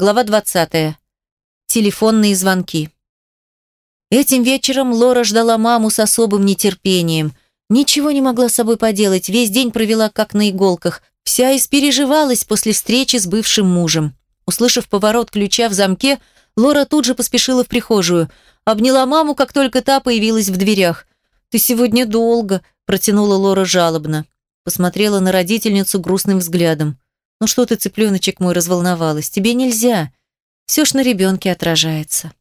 Глава 20. Телефонные звонки. Этим вечером Лора ждала маму с особым нетерпением. Ничего не могла с собой поделать, весь день провела как на иголках, вся испереживалась после встречи с бывшим мужем. Услышав поворот ключа в замке, Лора тут же поспешила в прихожую. Обняла маму, как только та появилась в дверях. «Ты сегодня долго», – протянула Лора жалобно. Посмотрела на родительницу грустным взглядом. «Ну что ты, цыпленочек мой, разволновалась? Тебе нельзя. Все ж на ребенке отражается».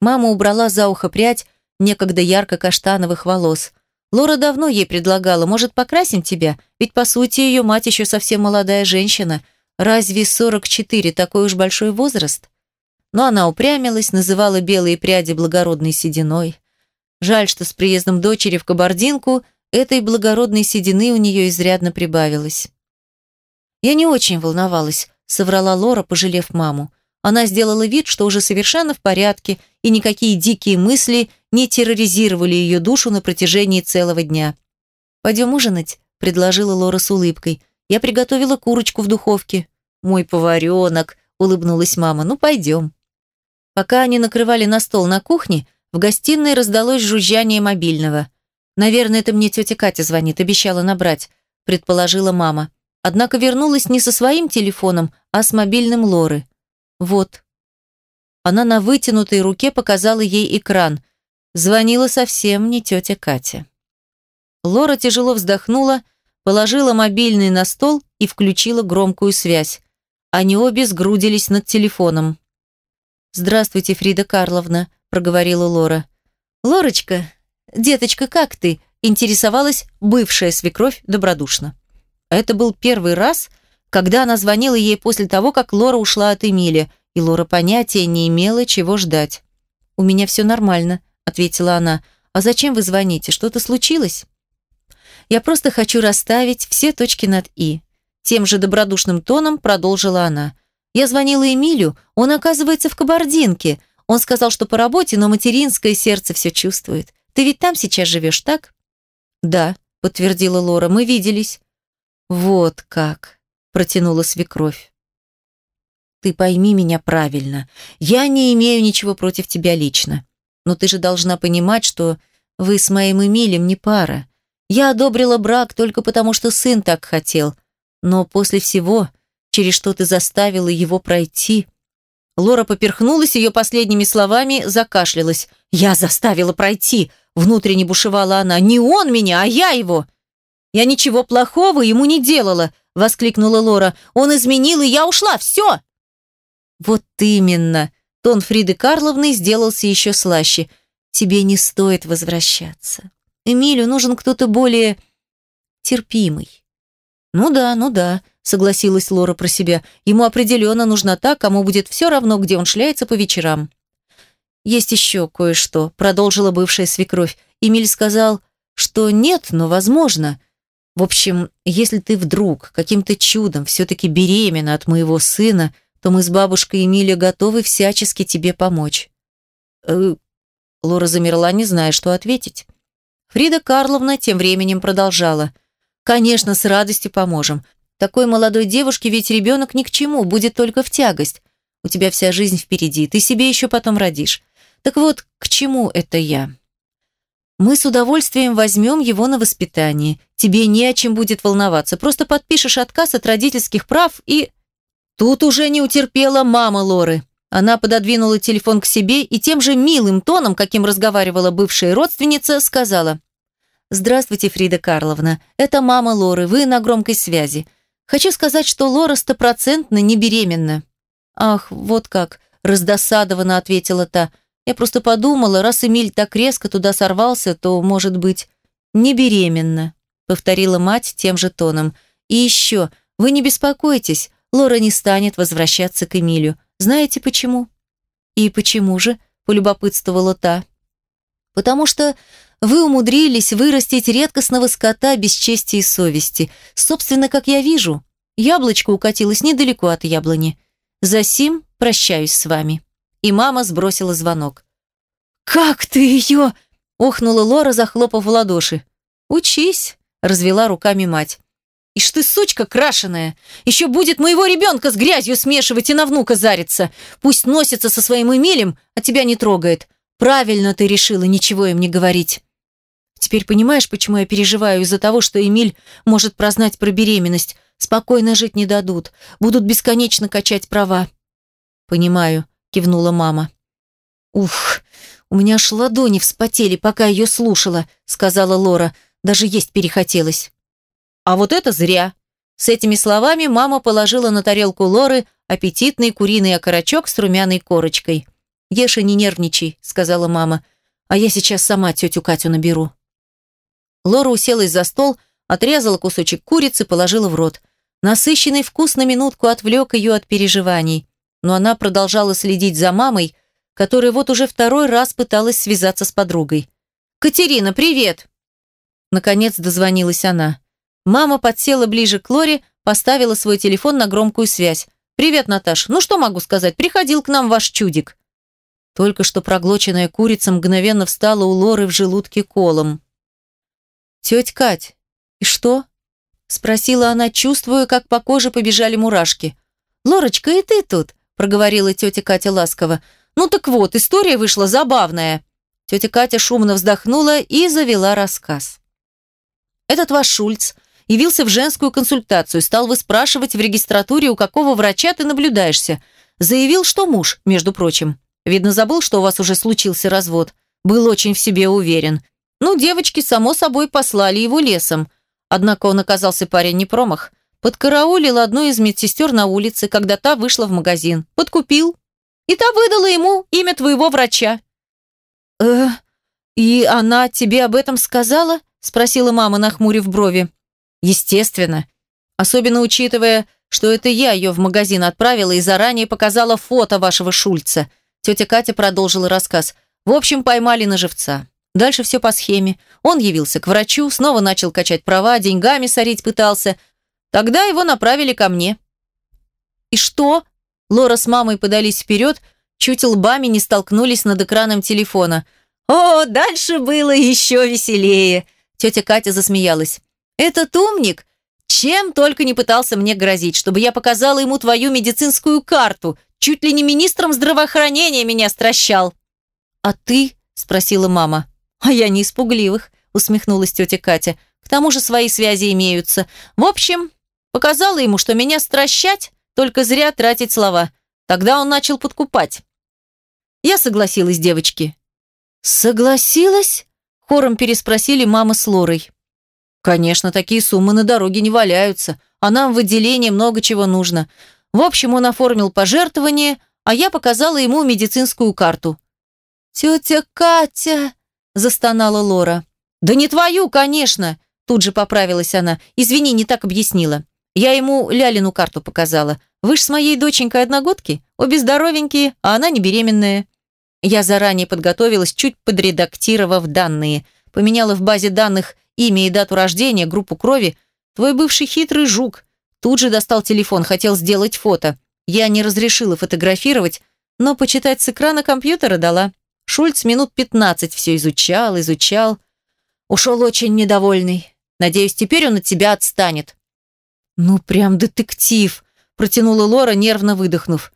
Мама убрала за ухо прядь некогда ярко-каштановых волос. Лора давно ей предлагала, может, покрасим тебя? Ведь, по сути, ее мать еще совсем молодая женщина. Разве 44 такой уж большой возраст? Но она упрямилась, называла белые пряди благородной сединой. Жаль, что с приездом дочери в Кабардинку этой благородной седины у нее изрядно прибавилось. «Я не очень волновалась», — соврала Лора, пожалев маму. Она сделала вид, что уже совершенно в порядке, и никакие дикие мысли не терроризировали ее душу на протяжении целого дня. «Пойдем ужинать», — предложила Лора с улыбкой. «Я приготовила курочку в духовке». «Мой поваренок», — улыбнулась мама. «Ну, пойдем». Пока они накрывали на стол на кухне, в гостиной раздалось жужжание мобильного. «Наверное, это мне тетя Катя звонит, обещала набрать», — предположила мама. Однако вернулась не со своим телефоном, а с мобильным Лоры. Вот. Она на вытянутой руке показала ей экран. Звонила совсем не тетя Катя. Лора тяжело вздохнула, положила мобильный на стол и включила громкую связь. Они обе сгрудились над телефоном. «Здравствуйте, Фрида Карловна», – проговорила Лора. «Лорочка, деточка, как ты?» – интересовалась бывшая свекровь добродушно. Это был первый раз, когда она звонила ей после того, как Лора ушла от Эмили, и Лора понятия не имела, чего ждать. «У меня все нормально», — ответила она. «А зачем вы звоните? Что-то случилось?» «Я просто хочу расставить все точки над «и». Тем же добродушным тоном продолжила она. «Я звонила Эмилю, он оказывается в Кабардинке. Он сказал, что по работе, но материнское сердце все чувствует. Ты ведь там сейчас живешь, так?» «Да», — подтвердила Лора, — «мы виделись». «Вот как!» – протянула свекровь. «Ты пойми меня правильно. Я не имею ничего против тебя лично. Но ты же должна понимать, что вы с моим Эмилем не пара. Я одобрила брак только потому, что сын так хотел. Но после всего, через что ты заставила его пройти...» Лора поперхнулась ее последними словами, закашлялась. «Я заставила пройти!» – внутренне бушевала она. «Не он меня, а я его!» «Я ничего плохого ему не делала!» – воскликнула Лора. «Он изменил, и я ушла! Все!» «Вот именно!» – тон Фриды Карловны сделался еще слаще. «Тебе не стоит возвращаться. Эмилю нужен кто-то более терпимый». «Ну да, ну да», – согласилась Лора про себя. «Ему определенно нужна та, кому будет все равно, где он шляется по вечерам». «Есть еще кое-что», – продолжила бывшая свекровь. Эмиль сказал, что нет, но возможно. В общем, если ты вдруг каким-то чудом все-таки беременна от моего сына, то мы с бабушкой Эмилия готовы всячески тебе помочь». «Э...» Лора замерла, не зная, что ответить. Фрида Карловна тем временем продолжала. «Конечно, с радостью поможем. Такой молодой девушке ведь ребенок ни к чему, будет только в тягость. У тебя вся жизнь впереди, ты себе еще потом родишь. Так вот, к чему это я?» Мы с удовольствием возьмем его на воспитание. Тебе не о чем будет волноваться. Просто подпишешь отказ от родительских прав и...» Тут уже не утерпела мама Лоры. Она пододвинула телефон к себе и тем же милым тоном, каким разговаривала бывшая родственница, сказала «Здравствуйте, Фрида Карловна. Это мама Лоры. Вы на громкой связи. Хочу сказать, что Лора стопроцентно не беременна». «Ах, вот как», – раздосадованно ответила та. Я просто подумала, раз Эмиль так резко туда сорвался, то, может быть, не беременна, повторила мать тем же тоном. И еще, вы не беспокойтесь, Лора не станет возвращаться к Эмилю. Знаете почему? И почему же? полюбопытствовала та. Потому что вы умудрились вырастить редкостного скота без чести и совести. Собственно, как я вижу, яблочко укатилось недалеко от яблони. Засим прощаюсь с вами и мама сбросила звонок. «Как ты ее?» – охнула Лора, захлопав в ладоши. «Учись», – развела руками мать. Ишь ты, сучка крашеная! Еще будет моего ребенка с грязью смешивать и на внука зариться. Пусть носится со своим Эмилем, а тебя не трогает. Правильно ты решила ничего им не говорить. Теперь понимаешь, почему я переживаю из-за того, что Эмиль может прознать про беременность. Спокойно жить не дадут. Будут бесконечно качать права. Понимаю, кивнула мама. Ух, у меня аж ладони вспотели, пока ее слушала, сказала Лора. Даже есть перехотелось. А вот это зря. С этими словами мама положила на тарелку Лоры аппетитный куриный окорочок с румяной корочкой. «Ешь и не нервничай», — сказала мама. «А я сейчас сама тетю Катю наберу». Лора уселась за стол, отрезала кусочек курицы, положила в рот. Насыщенный вкус на минутку отвлек ее от переживаний, но она продолжала следить за мамой, которая вот уже второй раз пыталась связаться с подругой. «Катерина, привет!» Наконец дозвонилась она. Мама подсела ближе к Лоре, поставила свой телефон на громкую связь. «Привет, Наташ. Ну что могу сказать? Приходил к нам ваш чудик». Только что проглоченная курица мгновенно встала у Лоры в желудке колом. «Тетя Кать, и что?» Спросила она, чувствуя, как по коже побежали мурашки. «Лорочка, и ты тут?» Проговорила тетя Катя ласково. «Ну так вот, история вышла забавная». Тетя Катя шумно вздохнула и завела рассказ. «Этот ваш Шульц явился в женскую консультацию, стал выспрашивать в регистратуре, у какого врача ты наблюдаешься. Заявил, что муж, между прочим. Видно, забыл, что у вас уже случился развод. Был очень в себе уверен. Ну, девочки, само собой, послали его лесом. Однако он оказался парень не промах. Подкараулил одну из медсестер на улице, когда та вышла в магазин. Подкупил. И та выдала ему имя твоего врача. «Э, и она тебе об этом сказала?» спросила мама, нахмурив брови. «Естественно. Особенно учитывая, что это я ее в магазин отправила и заранее показала фото вашего Шульца». Тетя Катя продолжила рассказ. «В общем, поймали на живца. Дальше все по схеме. Он явился к врачу, снова начал качать права, деньгами сорить пытался. Тогда его направили ко мне. «И что?» Лора с мамой подались вперед, чуть лбами не столкнулись над экраном телефона. «О, дальше было еще веселее!» Тетя Катя засмеялась. «Этот умник чем только не пытался мне грозить, чтобы я показала ему твою медицинскую карту. Чуть ли не министром здравоохранения меня стращал». «А ты?» – спросила мама. «А я не испугливых», – усмехнулась тетя Катя. «К тому же свои связи имеются. В общем, показала ему, что меня стращать, только зря тратить слова. Тогда он начал подкупать». Я согласилась, девочки. «Согласилась?» – хором переспросили мама с Лорой. «Конечно, такие суммы на дороге не валяются, а нам в отделении много чего нужно. В общем, он оформил пожертвование, а я показала ему медицинскую карту». «Тетя Катя!» застонала Лора. «Да не твою, конечно!» Тут же поправилась она. «Извини, не так объяснила. Я ему Лялину карту показала. Вы ж с моей доченькой одногодки, обе здоровенькие, а она не беременная». Я заранее подготовилась, чуть подредактировав данные. Поменяла в базе данных имя и дату рождения, группу крови. Твой бывший хитрый жук. Тут же достал телефон, хотел сделать фото. Я не разрешила фотографировать, но почитать с экрана компьютера дала. Шульц минут пятнадцать все изучал, изучал. Ушел очень недовольный. Надеюсь, теперь он от тебя отстанет. Ну, прям детектив, протянула Лора, нервно выдохнув.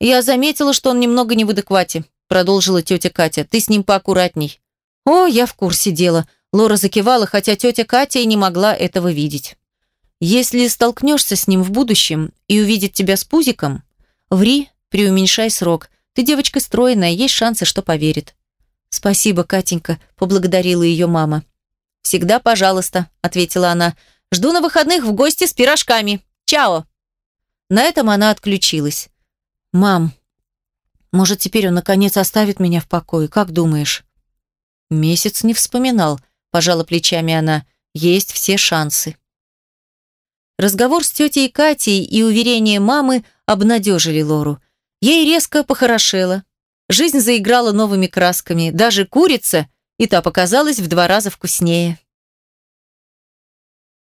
Я заметила, что он немного не в адеквате, продолжила тетя Катя. Ты с ним поаккуратней. О, я в курсе дела. Лора закивала, хотя тетя Катя и не могла этого видеть. Если столкнешься с ним в будущем и увидит тебя с пузиком, ври, преуменьшай срок. Ты девочка стройная, есть шансы, что поверит». «Спасибо, Катенька», – поблагодарила ее мама. «Всегда пожалуйста», – ответила она. «Жду на выходных в гости с пирожками. Чао!» На этом она отключилась. «Мам, может, теперь он наконец оставит меня в покое, как думаешь?» «Месяц не вспоминал», – пожала плечами она. «Есть все шансы». Разговор с тетей Катей и уверение мамы обнадежили Лору. Ей резко похорошело. Жизнь заиграла новыми красками. Даже курица, и та показалась в два раза вкуснее.